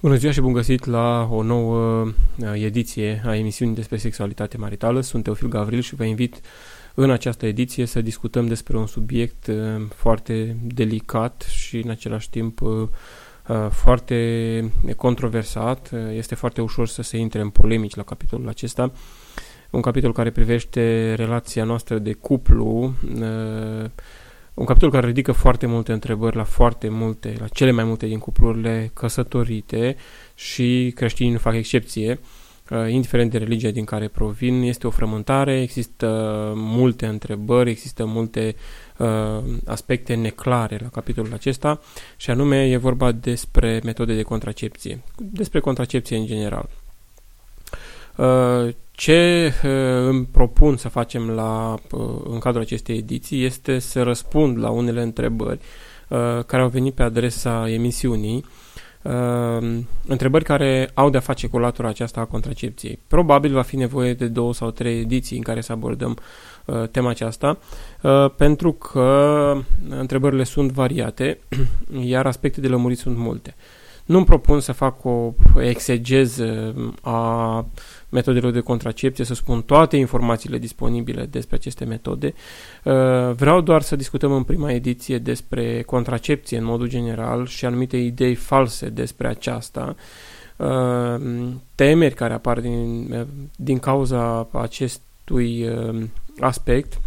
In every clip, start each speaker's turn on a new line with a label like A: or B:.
A: Bună ziua și bun găsit la o nouă uh, ediție a emisiunii despre sexualitate maritală. Sunt Teofil Gavril și vă invit în această ediție să discutăm despre un subiect uh, foarte delicat și în același timp uh, foarte controversat. Este foarte ușor să se intre în polemici la capitolul acesta. Un capitol care privește relația noastră de cuplu un capitol care ridică foarte multe întrebări la foarte multe, la cele mai multe din cuplurile căsătorite și creștinii nu fac excepție, uh, indiferent de religia din care provin, este o frământare, există multe întrebări, există multe uh, aspecte neclare la capitolul acesta și anume e vorba despre metode de contracepție, despre contracepție în general. Uh, ce uh, îmi propun să facem la, uh, în cadrul acestei ediții este să răspund la unele întrebări care au venit pe adresa emisiunii, întrebări care au de-a face cu latura aceasta a contracepției. Probabil va fi nevoie de două sau trei ediții în care să abordăm tema aceasta, pentru că întrebările sunt variate, iar aspecte de lămurit sunt multe. Nu-mi propun să fac o exegeză a metodelor de contracepție, să spun toate informațiile disponibile despre aceste metode. Uh, vreau doar să discutăm în prima ediție despre contracepție în modul general și anumite idei false despre aceasta, uh, temeri care apar din, uh, din cauza acestui aspect,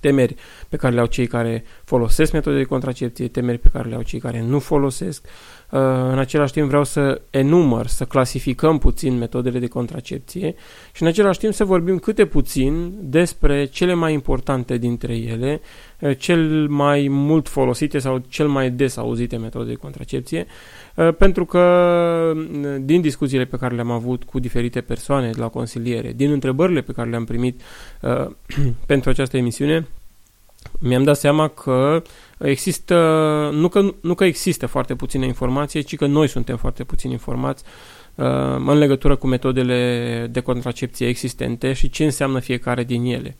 A: temeri pe care le au cei care folosesc metode de contracepție, temeri pe care le au cei care nu folosesc, Uh, în același timp vreau să enumăr, să clasificăm puțin metodele de contracepție și în același timp să vorbim câte puțin despre cele mai importante dintre ele, uh, cel mai mult folosite sau cel mai des auzite metode de contracepție, uh, pentru că din discuțiile pe care le-am avut cu diferite persoane la consiliere, din întrebările pe care le-am primit pentru această emisiune, mi-am dat seama că există, nu că, nu că există foarte puține informații, ci că noi suntem foarte puțin informați uh, în legătură cu metodele de contracepție existente și ce înseamnă fiecare din ele.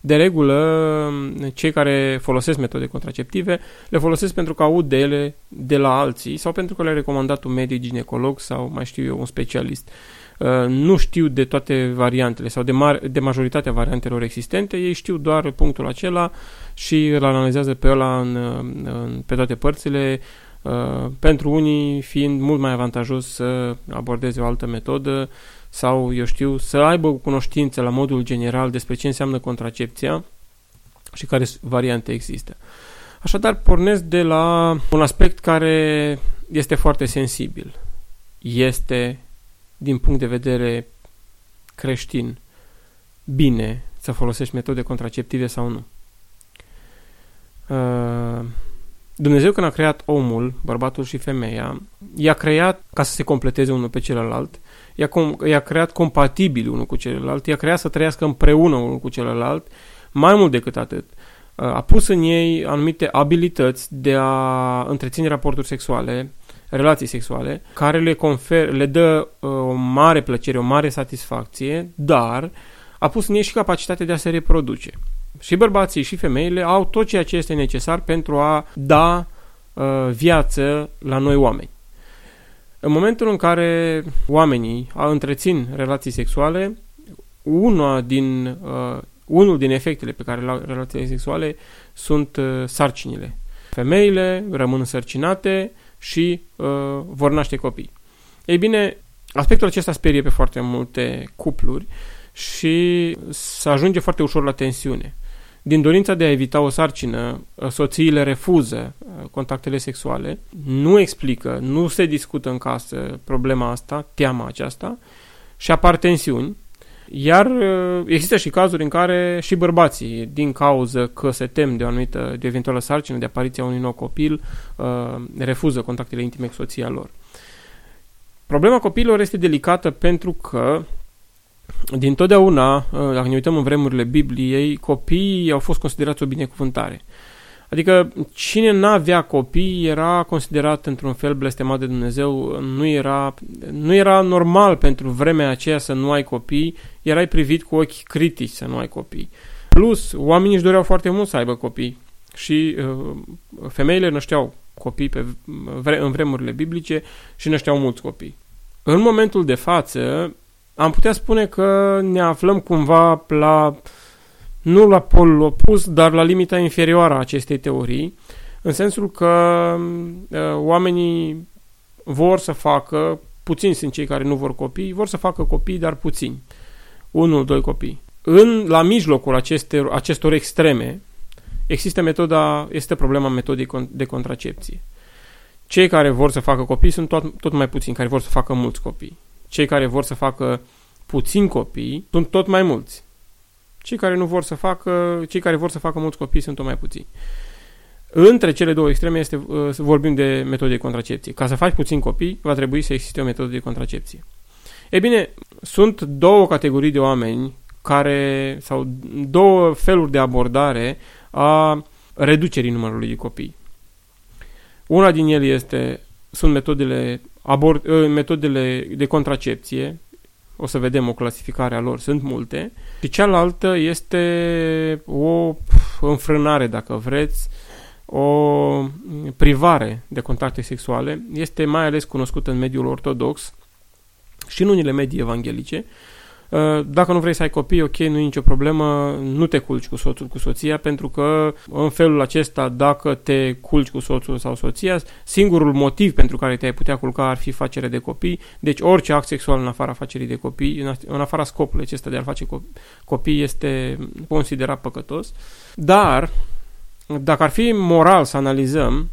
A: De regulă, cei care folosesc metode contraceptive le folosesc pentru că aud de ele de la alții sau pentru că le-a recomandat un medic ginecolog sau mai știu eu, un specialist. Uh, Uh, nu știu de toate variantele sau de, mar- de majoritatea variantelor existente, ei știu doar punctul acela și îl analizează pe ăla în, în, pe toate părțile, uh, pentru unii fiind mult mai avantajos să abordeze o altă metodă sau, eu știu, să aibă cunoștință la modul general despre ce înseamnă contracepția și care variante există. Așadar, pornesc de la un aspect care este foarte sensibil. Este din punct de vedere creștin, bine să folosești metode contraceptive sau nu. Uh, Dumnezeu când a creat omul, bărbatul și femeia, i-a creat ca să se completeze unul pe celălalt, i-a, com- i-a creat compatibil unul cu celălalt, i-a creat să trăiască împreună unul cu celălalt, mai mult decât atât. Uh, a pus în ei anumite abilități de a întreține raporturi sexuale, relații sexuale, care le, confer, le dă uh, o mare plăcere, o mare satisfacție, dar a pus în ei și capacitatea de a se reproduce. Și bărbații și femeile au tot ceea ce este necesar pentru a da uh, viață la noi oameni. În momentul în care oamenii au întrețin relații sexuale, una din, uh, unul din efectele pe care le au relațiile sexuale sunt uh, sarcinile. Femeile rămân însărcinate, și uh, vor naște copii. Ei bine, aspectul acesta sperie pe foarte multe cupluri și se ajunge foarte ușor la tensiune. Din dorința de a evita o sarcină, uh, soțiile refuză uh, contactele sexuale, nu explică, nu se discută în casă problema asta, teama aceasta și apar tensiuni. Iar uh, există și cazuri în care și bărbații, din cauză că se tem de o anumită, de eventuală sarcină, de apariția unui nou copil, uh, refuză contactele intime cu soția lor. Problema copiilor este delicată pentru că din totdeauna, uh, dacă ne uităm în vremurile Bibliei, copiii au fost considerați o binecuvântare. Adică cine n-avea copii era considerat într-un fel blestemat de Dumnezeu, nu era, nu era normal pentru vremea aceea să nu ai copii, erai privit cu ochi critici să nu ai copii. Plus, oamenii își doreau foarte mult să aibă copii și uh, femeile nășteau copii pe, în vremurile biblice și nășteau mulți copii. În momentul de față, am putea spune că ne aflăm cumva la nu la polul opus, dar la limita inferioară a acestei teorii, în sensul că uh, oamenii vor să facă, puțini sunt cei care nu vor copii, vor să facă copii, dar puțini. Unul, doi copii. În, la mijlocul aceste, acestor extreme există metoda, este problema metodei de contracepție. Cei care vor să facă copii sunt tot, tot mai puțini, care vor să facă mulți copii. Cei care vor să facă puțini copii sunt tot mai mulți. Cei care nu vor să facă, cei care vor să facă mulți copii sunt tot mai puțini. Între cele două extreme este, uh, să vorbim de metode de contracepție. Ca să faci puțin copii, va trebui să existe o metodă de contracepție. E bine, sunt două categorii de oameni care, sau două feluri de abordare a reducerii numărului de copii. Una din ele este, sunt metodele, abord, uh, metodele de contracepție, o să vedem o clasificare a lor, sunt multe, și cealaltă este o înfrânare, dacă vreți, o privare de contacte sexuale, este mai ales cunoscută în mediul ortodox și în unele medii evanghelice, Uh, dacă nu vrei să ai copii, ok, nu e nicio problemă, nu te culci cu soțul, cu soția, pentru că în felul acesta, dacă te culci cu soțul sau soția, singurul motiv pentru care te-ai putea culca ar fi facere de copii, deci orice act sexual în afara facerii de copii, în afara scopului acesta de a face copii este considerat păcătos. Dar, dacă ar fi moral să analizăm,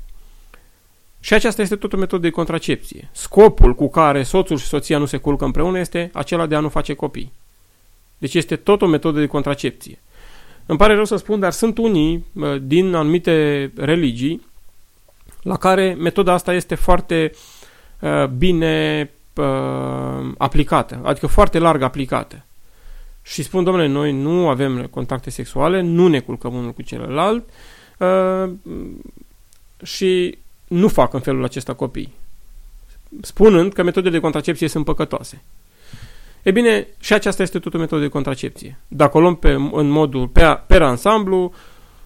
A: și aceasta este tot o metodă de contracepție. Scopul cu care soțul și soția nu se culcă împreună este acela de a nu face copii. Deci este tot o metodă de contracepție. Îmi pare rău să spun, dar sunt unii din anumite religii la care metoda asta este foarte uh, bine uh, aplicată, adică foarte larg aplicată. Și spun, domnule, noi nu avem contacte sexuale, nu ne culcăm unul cu celălalt uh, și nu fac în felul acesta copii, spunând că metodele de contracepție sunt păcătoase. E bine, și aceasta este tot o metodă de contracepție. Dacă o luăm pe, în modul pe, pe ansamblu,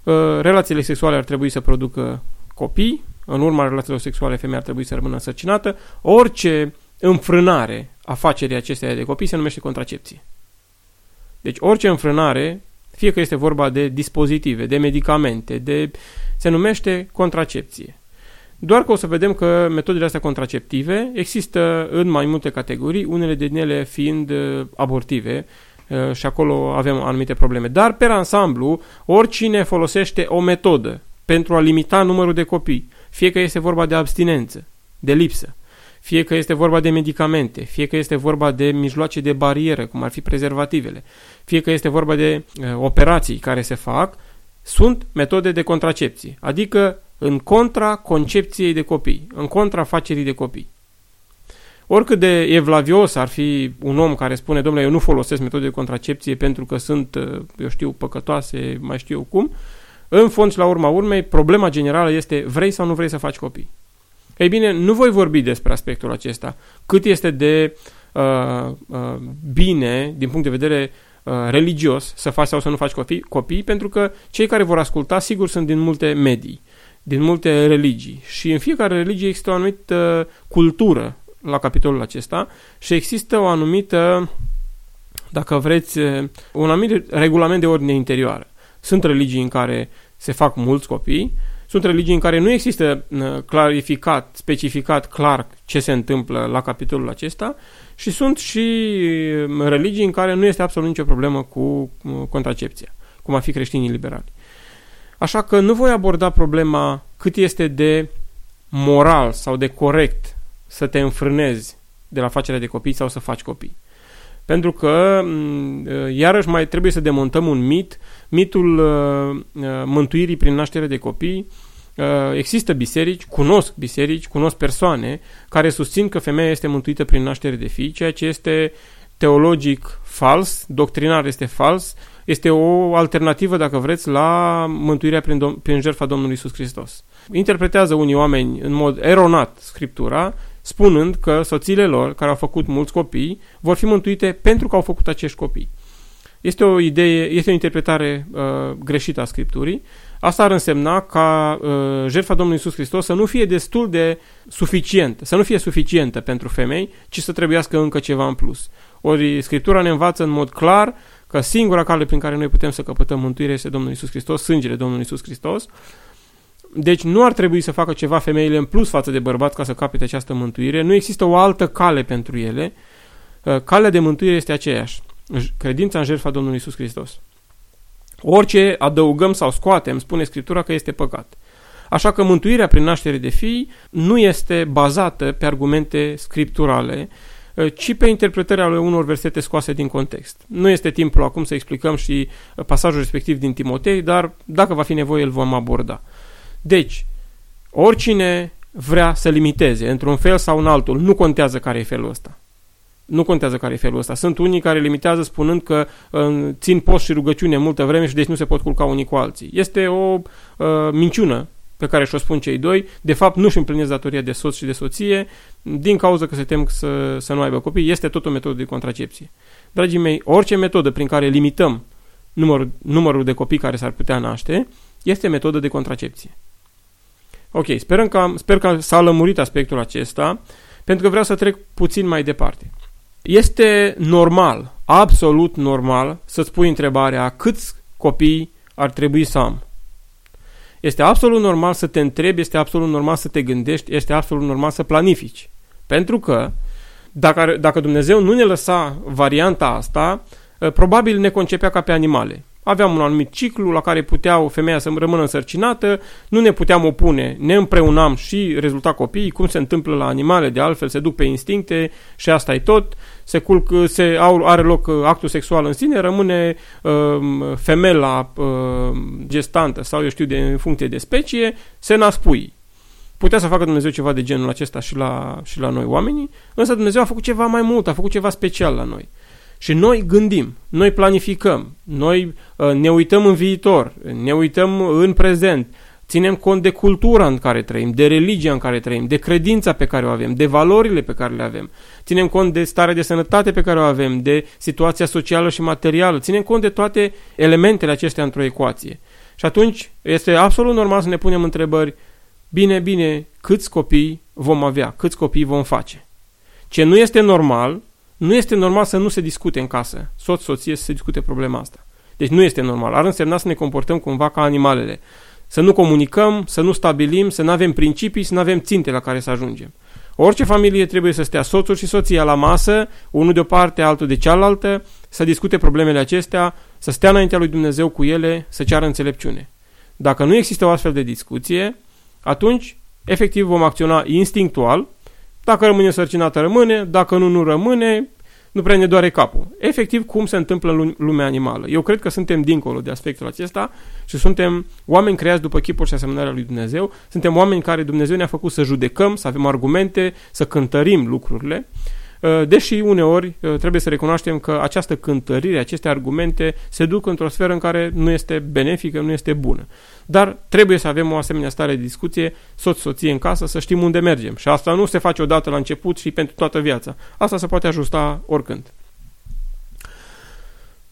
A: uh, relațiile sexuale ar trebui să producă copii, în urma relațiilor sexuale femeia ar trebui să rămână însărcinată, orice înfrânare a facerii acesteia de copii se numește contracepție. Deci orice înfrânare, fie că este vorba de dispozitive, de medicamente, de, se numește contracepție. Doar că o să vedem că metodele astea contraceptive există în mai multe categorii, unele din ele fiind uh, abortive uh, și acolo avem anumite probleme. Dar, pe ansamblu, oricine folosește o metodă pentru a limita numărul de copii, fie că este vorba de abstinență, de lipsă, fie că este vorba de medicamente, fie că este vorba de mijloace de barieră, cum ar fi prezervativele, fie că este vorba de uh, operații care se fac, sunt metode de contracepție, adică în contra concepției de copii, în contra facerii de copii. Oricât de evlavios ar fi un om care spune, domnule, eu nu folosesc metode de contracepție pentru că sunt, uh, eu știu, păcătoase, mai știu cum, în fond și la urma urmei, problema generală este vrei sau nu vrei să faci copii. Ei bine, nu voi vorbi despre aspectul acesta, cât este de uh, uh, bine, din punct de vedere uh, religios, să faci sau să nu faci copii, copii, pentru că cei care vor asculta, sigur, sunt din multe medii din multe religii și în fiecare religie există o anumită cultură la capitolul acesta și există o anumită, dacă vreți, un anumit regulament de ordine interioară. Sunt religii în care se fac mulți copii, sunt religii în care nu există clarificat, specificat clar ce se întâmplă la capitolul acesta și sunt și religii în care nu este absolut nicio problemă cu contracepția, cum ar fi creștinii liberali. Așa că nu voi aborda problema cât este de moral sau de corect să te înfrânezi de la facerea de copii sau să faci copii. Pentru că, mm, iarăși, mai trebuie să demontăm un mit, mitul mântuirii prin naștere de copii, există biserici, cunosc biserici, cunosc persoane care susțin că femeia este mântuită prin naștere de fii, ceea ce este teologic fals, doctrinar este fals, este o alternativă, dacă vreți, la mântuirea prin, dom- prin jertfa Domnului Isus Hristos. Interpretează unii oameni în mod eronat Scriptura, spunând că soțiile lor, care au făcut mulți copii, vor fi mântuite pentru că au făcut acești copii. Este o idee, este o interpretare uh, greșită a Scripturii. Asta ar însemna ca uh, jertfa Domnului Isus Hristos să nu fie destul de suficientă, să nu fie suficientă pentru femei, ci să trebuiască încă ceva în plus. Ori Scriptura ne învață în mod clar că singura cale prin care noi putem să căpătăm mântuire este Domnul Isus Hristos, sângele Domnului Isus Hristos. Deci nu ar trebui să facă ceva femeile în plus față de bărbați ca să capete această mântuire. Nu există o altă cale pentru ele. Uh, calea de mântuire este aceeași. Credința în jertfa Domnului Isus Hristos. Orice adăugăm sau scoatem, spune Scriptura că este păcat. Așa că mântuirea prin naștere de fii nu este bazată pe argumente scripturale, Uh, ci pe interpretări ale unor versete scoase din context. Nu este timpul acum să explicăm și uh, pasajul respectiv din Timotei, dar dacă va fi nevoie îl vom aborda. Deci, oricine vrea să limiteze într-un fel sau în altul, nu contează care e felul ăsta. Nu contează care e felul ăsta. Sunt unii care limitează spunând că uh, țin post și rugăciune multă vreme și deci nu se pot culca unii cu alții. Este o uh, minciună pe care și-o spun cei doi, de fapt nu-și împlinesc datoria de soț și de soție, din cauza că se tem să, să nu aibă copii, este tot o metodă de contracepție. Dragii mei, orice metodă prin care limităm numărul, numărul de copii care s-ar putea naște, este metodă de contracepție. Ok, sperăm că, sper că s-a lămurit aspectul acesta, pentru că vreau să trec puțin mai departe. Este normal, absolut normal, să-ți pui întrebarea câți copii ar trebui să am. Este absolut normal să te întrebi, este absolut normal să te gândești, este absolut normal să planifici. Pentru că dacă, dacă Dumnezeu nu ne lăsa varianta asta, ă, probabil ne concepea ca pe animale. Aveam un anumit ciclu la care putea o femeie să rămână însărcinată, nu ne puteam opune, ne împreunam și rezulta copiii, cum se întâmplă la animale, de altfel se duc pe instincte și asta e tot se, culc, se au, are loc uh, actul sexual în sine, rămâne uh, femela uh, gestantă sau eu știu de, în funcție de specie, se nasc pui. Putea să facă Dumnezeu ceva de genul acesta și la, și la noi oamenii, însă Dumnezeu a făcut ceva mai mult, a făcut ceva special la noi. Și noi gândim, noi planificăm, noi uh, ne uităm în viitor, ne uităm în prezent, ținem cont de cultura în care trăim, de religia în care trăim, de credința pe care o avem, de valorile pe care le avem. Ținem cont de starea de sănătate pe care o avem, de situația socială și materială. Ținem cont de toate elementele acestea într-o ecuație. Și atunci este absolut normal să ne punem întrebări, bine, bine, câți copii vom avea, câți copii vom face. Ce nu este normal, nu este normal să nu se discute în casă, soț, soție, să se discute problema asta. Deci nu este normal. Ar însemna să ne comportăm cumva ca animalele. Să nu comunicăm, să nu stabilim, să nu avem principii, să nu avem ținte la care să ajungem. Orice familie trebuie să stea soțul și soția la masă, unul de o parte, altul de cealaltă, să discute problemele acestea, să stea înaintea lui Dumnezeu cu ele, să ceară înțelepciune. Dacă nu există o astfel de discuție, atunci, efectiv, vom acționa instinctual. Dacă rămâne sărcinată, rămâne, dacă nu, nu rămâne, nu prea ne doare capul. Efectiv, cum se întâmplă în lumea animală. Eu cred că suntem dincolo de aspectul acesta și suntem oameni creați după chipul și asemănarea lui Dumnezeu. Suntem oameni care Dumnezeu ne-a făcut să judecăm, să avem argumente, să cântărim lucrurile. Uh, deși uneori uh, trebuie să recunoaștem că această cântărire, aceste argumente se duc într-o sferă în care nu este benefică, nu este bună. Dar trebuie să avem o asemenea stare de discuție, soț-soție în casă, să știm unde mergem. Și asta nu se face odată la început și pentru toată viața. Asta se poate ajusta oricând.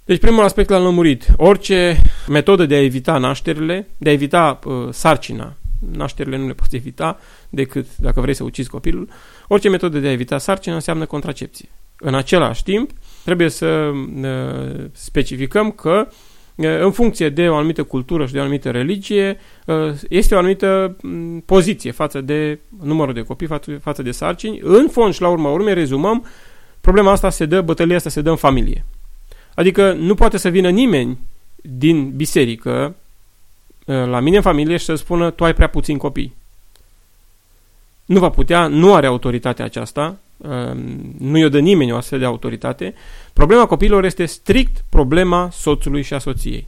A: Deci primul aspect l-am lămurit. Orice metodă de a evita nașterile, de a evita uh, sarcina, nașterile nu le poți evita decât dacă vrei să ucizi copilul, orice metodă de a evita sarcina înseamnă contracepție. În același timp, trebuie să uh, specificăm că în funcție de o anumită cultură și de o anumită religie, este o anumită poziție față de numărul de copii, față de sarcini. În fond și la urma urmei, rezumăm, problema asta se dă, bătălia asta se dă în familie. Adică nu poate să vină nimeni din biserică la mine în familie și să spună tu ai prea puțin copii. Nu va putea, nu are autoritatea aceasta, nu i-o dă nimeni o astfel de autoritate, problema copiilor este strict problema soțului și a soției.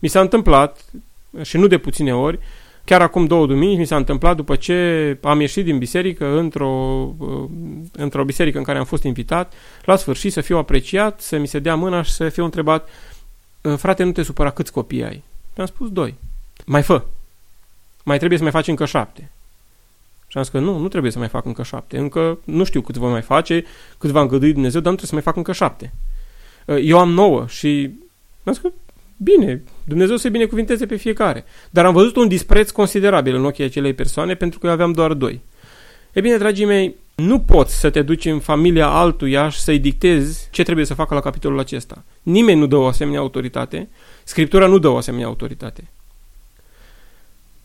A: Mi s-a întâmplat, și nu de puține ori, chiar acum două duminici mi s-a întâmplat după ce am ieșit din biserică într-o, uh, într-o biserică în care am fost invitat, la sfârșit să fiu apreciat, să mi se dea mâna și să fiu întrebat uh, frate, nu te supăra câți copii ai? Mi-am spus doi. Mai fă. Mai trebuie să mai faci încă șapte. Și am zis că nu, nu trebuie să mai fac încă șapte. Încă nu știu cât voi mai face, cât va îngădui Dumnezeu, dar nu trebuie să mai fac încă șapte. Uh, eu am nouă și am zis că bine, Dumnezeu să binecuvinteze pe fiecare. Dar am văzut un dispreț considerabil în ochii acelei persoane pentru că eu aveam doar doi. E bine, dragii mei, nu poți să te duci în familia altuia și să-i dictezi ce trebuie să facă la capitolul acesta. Nimeni nu dă o asemenea autoritate, Scriptura nu dă o asemenea autoritate.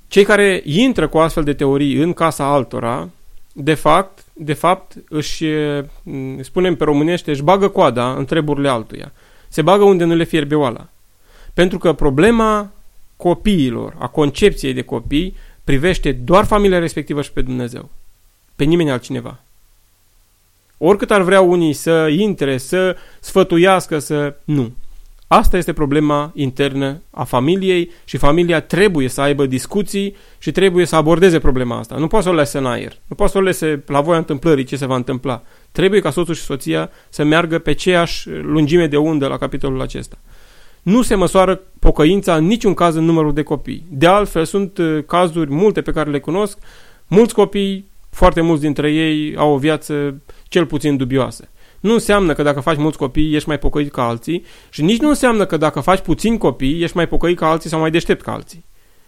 A: Cei care intră cu astfel de teorii în casa altora, de fapt, de fapt își, spunem pe românește, își bagă coada în treburile altuia. Se bagă unde nu le fierbe oala. Pentru că problema copiilor, a concepției de copii, privește doar familia respectivă și pe Dumnezeu. Pe nimeni altcineva. Oricât ar vrea unii să intre, să sfătuiască, să... Nu. Asta este problema internă a familiei și familia trebuie să aibă discuții și trebuie să abordeze problema asta. Nu poate să o lase în aer. Nu poate să o lase la voia întâmplării ce se va întâmpla. Trebuie ca soțul și soția să meargă pe aceeași lungime de undă la capitolul acesta. Nu se măsoară pocăința în niciun caz în numărul de copii. De altfel, sunt uh, cazuri multe pe care le cunosc. Mulți copii, foarte mulți dintre ei, au o viață cel puțin dubioasă. Nu înseamnă că dacă faci mulți copii ești mai pocăit ca alții și nici nu înseamnă că dacă faci puțini copii ești mai pocăit ca alții sau mai deștept ca alții.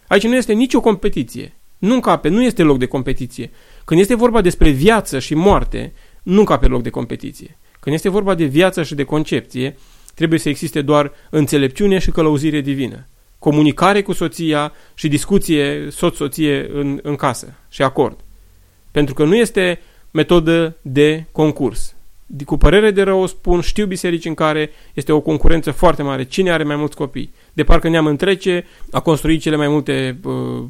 A: Aici nu este nicio competiție. Nu încape, nu este loc de competiție. Când este vorba despre viață și moarte, nu încape loc de competiție. Când este vorba de viață și de concepție, trebuie să existe doar înțelepciune și călăuzire divină. Comunicare cu soția și discuție soț-soție în, în casă și acord. Pentru că nu este metodă de concurs cu părere de rău spun, știu biserici în care este o concurență foarte mare. Cine are mai mulți copii? De parcă neam întrece a construit cele mai multe, uh,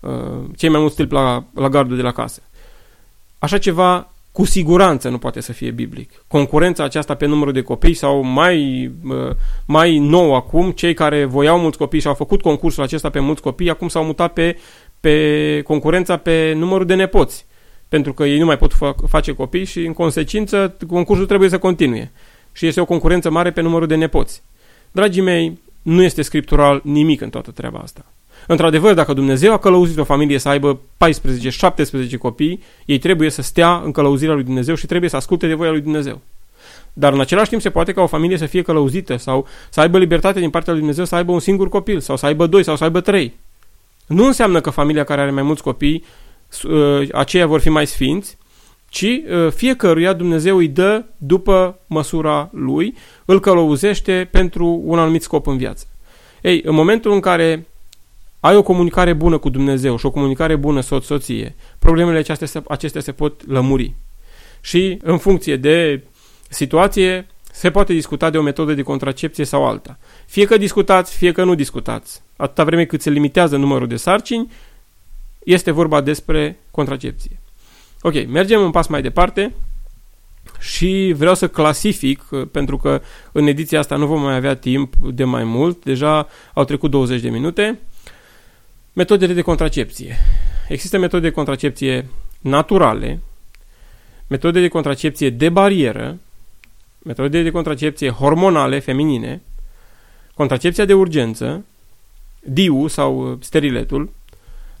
A: uh, cei mai mulți stâlpi la, la gardul de la casă. Așa ceva cu siguranță nu poate să fie biblic. Concurența aceasta pe numărul de copii sau mai, uh, mai nou acum, cei care voiau mulți copii și au făcut concursul acesta pe mulți copii, acum s-au mutat pe, pe concurența pe numărul de nepoți pentru că ei nu mai pot fa- face copii și, în consecință, concursul trebuie să continue. Și este o concurență mare pe numărul de nepoți. Dragii mei, nu este scriptural nimic în toată treaba asta. Într-adevăr, dacă Dumnezeu a călăuzit o familie să aibă 14-17 copii, ei trebuie să stea în călăuzirea lui Dumnezeu și trebuie să asculte de voia lui Dumnezeu. Dar în același timp se poate ca o familie să fie călăuzită sau să aibă libertate din partea lui Dumnezeu să aibă un singur copil sau să aibă doi sau să aibă trei. Nu înseamnă că familia care are mai mulți copii Uh, aceia vor fi mai sfinți, ci uh, fiecăruia Dumnezeu îi dă după măsura lui, îl călăuzește pentru un anumit scop în viață. Ei, în momentul în care ai o comunicare bună cu Dumnezeu și o comunicare bună soț-soție, problemele acestea se, acestea se pot lămuri. Și în funcție de situație, se poate discuta de o metodă de contracepție sau alta. Fie că discutați, fie că nu discutați. Atâta vreme cât se limitează numărul de sarcini, este vorba despre contracepție. Ok, mergem un pas mai departe și vreau să clasific, pentru că în ediția asta nu vom mai avea timp de mai mult, deja au trecut 20 de minute, metodele de contracepție. Există metode de contracepție naturale, metode de contracepție de barieră, metode de contracepție hormonale feminine, contracepția de urgență, DIU sau steriletul,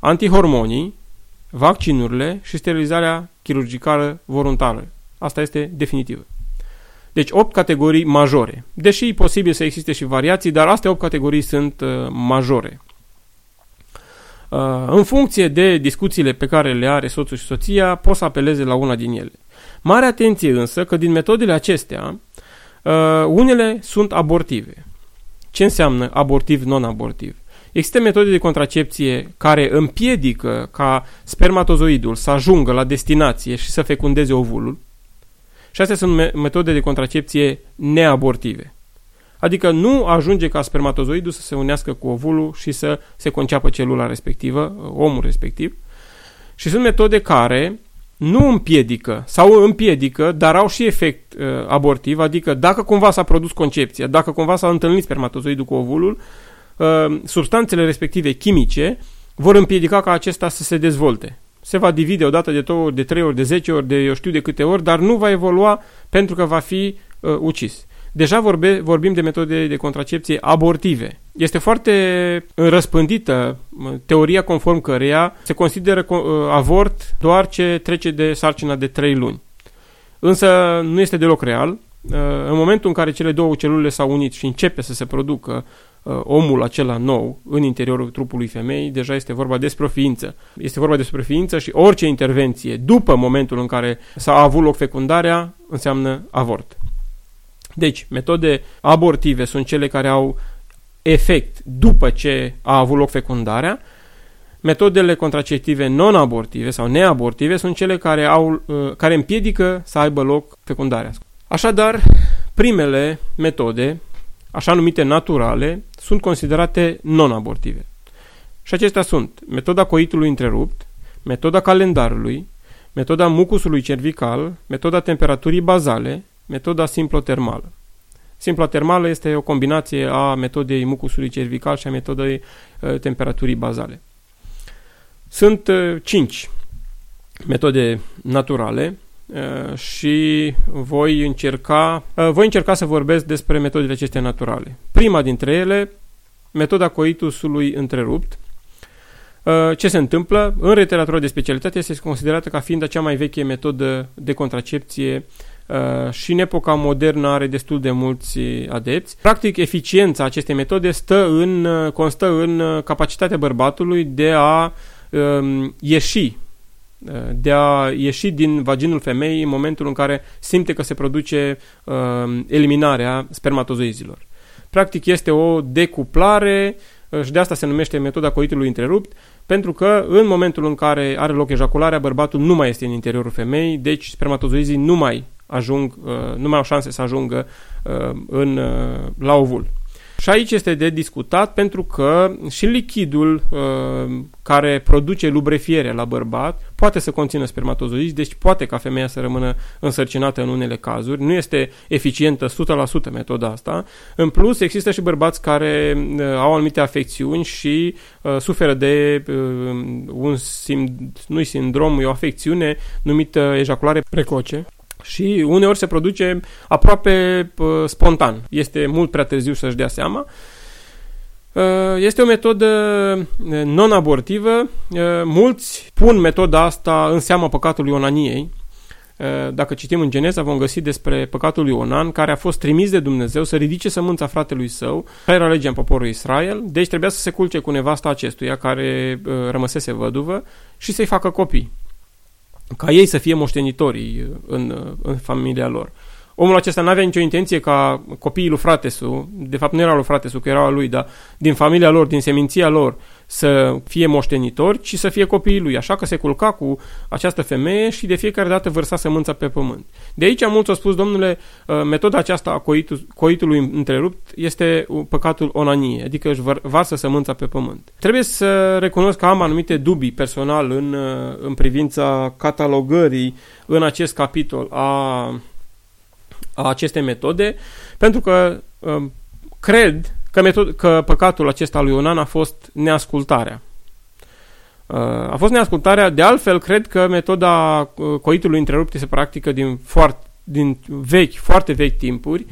A: antihormonii, vaccinurile și sterilizarea chirurgicală voluntară. Asta este definitivă. Deci 8 categorii majore. Deși e posibil să existe și variații, dar astea 8 categorii sunt uh, majore. Uh, în funcție de discuțiile pe care le are soțul și soția, poți să apeleze la una din ele. Mare atenție însă că din metodele acestea, uh, unele sunt abortive. Ce înseamnă abortiv, non-abortiv? Există metode de contracepție care împiedică ca spermatozoidul să ajungă la destinație și să fecundeze ovulul. Și astea sunt metode de contracepție neabortive. Adică nu ajunge ca spermatozoidul să se unească cu ovulul și să se conceapă celula respectivă, omul respectiv. Și sunt metode care nu împiedică sau împiedică, dar au și efect uh, abortiv, adică dacă cumva s-a produs concepția, dacă cumva s-a întâlnit spermatozoidul cu ovulul, uh, substanțele respective chimice vor împiedica ca acesta să se dezvolte. Se va divide odată de două ori, de trei ori, de zece ori, de eu știu de câte ori, dar nu va evolua pentru că va fi uh, ucis. Deja vorbe, vorbim de metode de contracepție abortive. Este foarte răspândită teoria conform căreia se consideră uh, avort doar ce trece de sarcina de 3 luni. Însă nu este deloc real. Uh, în momentul în care cele două celule s-au unit și începe să se producă uh, omul acela nou în interiorul trupului femei, deja este vorba despre o ființă. Este vorba despre ființă și orice intervenție după momentul în care s-a avut loc fecundarea înseamnă avort. Deci, metode abortive sunt cele care au efect după ce a avut loc fecundarea. Metodele contraceptive non-abortive sau neabortive sunt cele care, au, uh, care împiedică să aibă loc fecundarea. Așadar, primele metode, așa numite naturale, sunt considerate non-abortive. Și acestea sunt metoda coitului întrerupt, metoda calendarului, metoda mucusului cervical, metoda temperaturii bazale, metoda simplotermală. Simpla termală este o combinație a metodei mucusului cervical și a metodei uh, temperaturii bazale. Sunt uh, cinci metode naturale uh, și voi încerca, uh, voi încerca să vorbesc despre metodele acestea naturale. Prima dintre ele, metoda coitusului întrerupt. Uh, ce se întâmplă? În literatura de specialitate este considerată ca fiind cea mai veche metodă de contracepție Uh, și în epoca modernă are destul de mulți adepți. Practic, eficiența acestei metode stă în, uh, constă în uh, capacitatea bărbatului de a um, ieși de a ieși din vaginul femeii în momentul în care simte că se produce um, eliminarea spermatozoizilor. Practic este o decuplare și de asta se numește metoda coitului întrerupt, pentru că în momentul în care are loc ejacularea, bărbatul nu mai este în interiorul femeii, deci spermatozoizii nu mai ajung, uh, nu mai au șanse să ajungă uh, în, uh, la ovul. Și aici este de discutat pentru că și lichidul uh, care produce lubrefiere la bărbat poate să conțină spermatozoizi, deci poate ca femeia să rămână însărcinată în unele cazuri. Nu este eficientă 100% metoda asta. În plus, există și bărbați care uh, au anumite afecțiuni și uh, suferă de uh, un sim, nu sindrom, e o afecțiune numită ejaculare precoce și uneori se produce aproape uh, spontan. Este mult prea târziu să-și dea seama. Uh, este o metodă uh, non-abortivă. Uh, mulți pun metoda asta în seama păcatului onaniei. Uh, dacă citim în Geneza, vom găsi despre păcatul lui Onan, care a fost trimis de Dumnezeu să ridice sămânța fratelui său, care era legea în poporul Israel, deci trebuia să se culce cu nevasta acestuia, care uh, rămăsese văduvă, și să-i facă copii ca ei să fie moștenitorii în, în familia lor. Omul acesta nu avea nicio intenție ca copiii lui fratesu, de fapt nu erau lui fratesu, că erau lui, dar din familia lor, din seminția lor, să fie moștenitori, ci să fie copiii lui. Așa că se culca cu această femeie și de fiecare dată vărsa sămânța pe pământ. De aici mulți au spus, domnule, uh, metoda aceasta a coitul, coitului întrerupt este păcatul onanie, adică își varsă sămânța pe pământ. Trebuie să recunosc că am anumite dubii personal în, uh, în privința catalogării în acest capitol a, a acestei metode, pentru că um, cred că, metod, că păcatul acesta lui Onan a fost neascultarea. Uh, a fost neascultarea, de altfel cred că metoda uh, coitului întrerupt se practică din, foarte, din vechi, foarte vechi timpuri,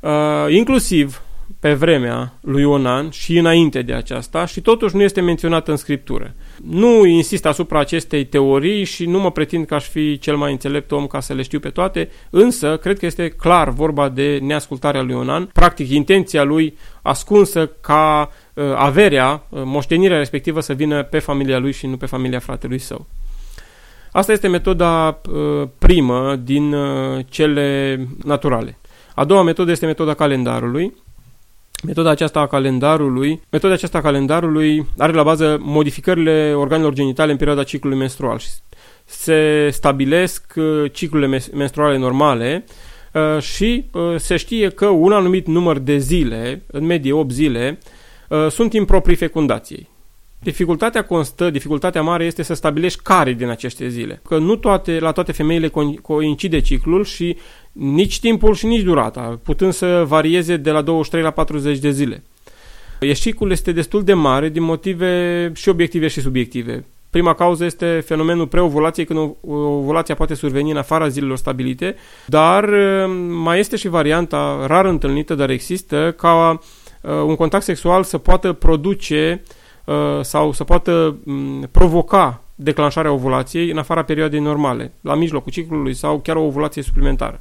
A: uh, inclusiv pe vremea lui Onan și înainte de aceasta și totuși nu este menționat în scriptură. Nu insist asupra acestei teorii și nu mă pretind că aș fi cel mai înțelept om ca să le știu pe toate, însă cred că este clar vorba de neascultarea lui Onan, practic intenția lui ascunsă ca uh, averea, uh, moștenirea respectivă să vină pe familia lui și nu pe familia fratelui său. Asta este metoda uh, primă din uh, cele naturale. A doua metodă este metoda calendarului, Metoda aceasta a calendarului, metoda aceasta a calendarului are la bază modificările organelor genitale în perioada ciclului menstrual și se stabilesc uh, ciclurile menstruale normale uh, și uh, se știe că un anumit număr de zile, în medie 8 zile, sunt improprii fecundației. Dificultatea constă, dificultatea mare este să stabilești care din aceste zile. Că nu toate, la toate femeile coincide ciclul și nici timpul și nici durata, putând să varieze de la 23 la 40 de zile. Eșicul este destul de mare din motive și obiective și subiective. Prima cauză este fenomenul preovulației, când ovulația poate surveni în afara zilelor stabilite, dar uh, mai este și varianta rar întâlnită, dar există, ca uh, un contact sexual să poată produce uh, sau să poată mm, provoca declanșarea ovulației în afara perioadei normale, la mijlocul ciclului sau chiar o ovulație suplimentară.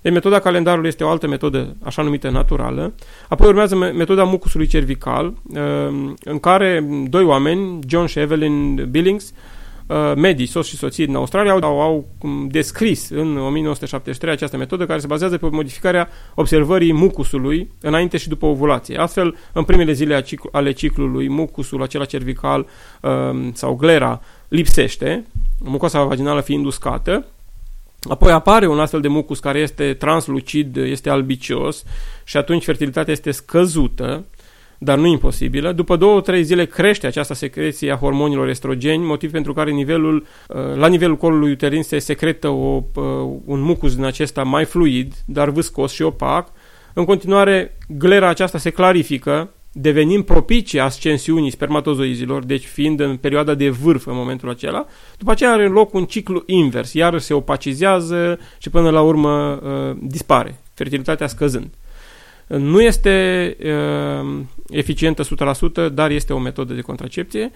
A: Deci metoda calendarului este o altă metodă, așa numită naturală. Apoi urmează metoda mucusului cervical, uh, în care doi oameni, John și Evelyn Billings, uh, medii, soți și soții din Australia, au, au descris în 1973 această metodă care se bazează pe modificarea observării mucusului înainte și după ovulație. Astfel, în primele zile ale ciclului, mucusul acela cervical uh, sau glera lipsește, mucoasa vaginală fiind uscată, Apoi apare un astfel de mucus care este translucid, este albicios și atunci fertilitatea este scăzută, dar nu imposibilă. După două-trei zile crește această secreție a hormonilor estrogeni, motiv pentru care nivelul, uh, la nivelul colului uterin se secretă o, uh, un mucus din acesta mai fluid, dar viscos și opac. În continuare, glera aceasta se clarifică, devenind propice ascensiunii spermatozoizilor, deci fiind în perioada de vârf în momentul acela, după aceea are loc un ciclu invers, iar se opacizează și până la urmă uh, dispare, fertilitatea scăzând. Nu este uh, eficientă 100%, dar este o metodă de contracepție.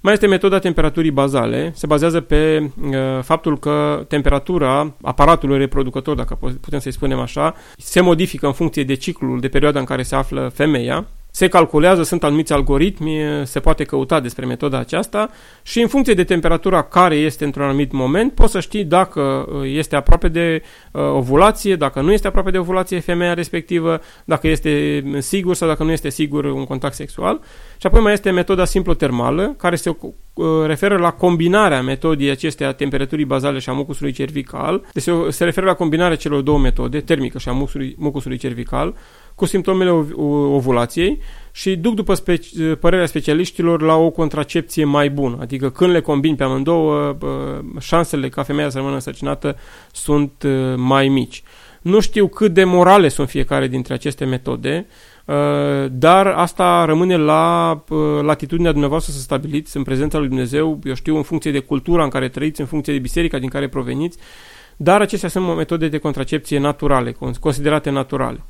A: Mai este metoda temperaturii bazale. Se bazează pe uh, faptul că temperatura aparatului reproducător, dacă putem să-i spunem așa, se modifică în funcție de ciclul, de perioada în care se află femeia se calculează, sunt anumiți algoritmi, se poate căuta despre metoda aceasta și în funcție de temperatura care este într-un anumit moment, poți să știi dacă uh, este aproape de uh, ovulație, dacă nu este aproape de ovulație femeia respectivă, dacă este sigur sau dacă nu este sigur un contact sexual. Și apoi mai este metoda simplotermală, care se uh, referă la combinarea metodii acestea a temperaturii bazale și a mucusului cervical. Deci se referă la combinarea celor două metode, termică și a mucusului, mucusului cervical, cu simptomele ovulației și duc după speci- părerea specialiștilor la o contracepție mai bună. Adică când le combin pe amândouă, șansele ca femeia să rămână însărcinată sunt uh, mai mici. Nu știu cât de morale sunt fiecare dintre aceste metode, uh, dar asta rămâne la uh, latitudinea dumneavoastră să stabiliți în prezența lui Dumnezeu, eu știu, în funcție de cultura în care trăiți, în funcție de biserica din care proveniți, dar acestea sunt metode de contracepție naturale, considerate naturale.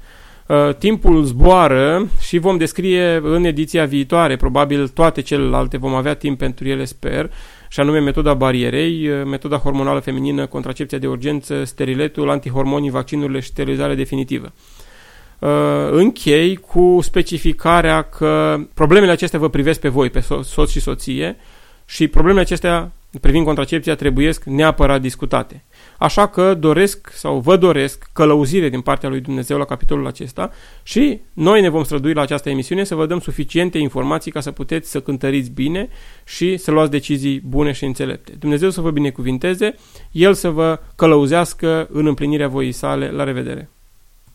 A: Uh, timpul zboară și vom descrie în ediția viitoare, probabil toate celelalte, vom avea timp pentru ele, sper, și anume metoda barierei, uh, metoda hormonală feminină, contracepția de urgență, steriletul, antihormonii, vaccinurile și sterilizarea definitivă. Uh, închei cu specificarea că problemele acestea vă privesc pe voi, pe soț și soție, și problemele acestea privind contracepția trebuiesc neapărat discutate. Așa că doresc sau vă doresc călăuzire din partea lui Dumnezeu la capitolul acesta și noi ne vom strădui la această emisiune să vă dăm suficiente informații ca să puteți să cântăriți bine și să luați decizii bune și înțelepte. Dumnezeu să vă binecuvinteze, El să vă călăuzească în împlinirea voii sale. La revedere!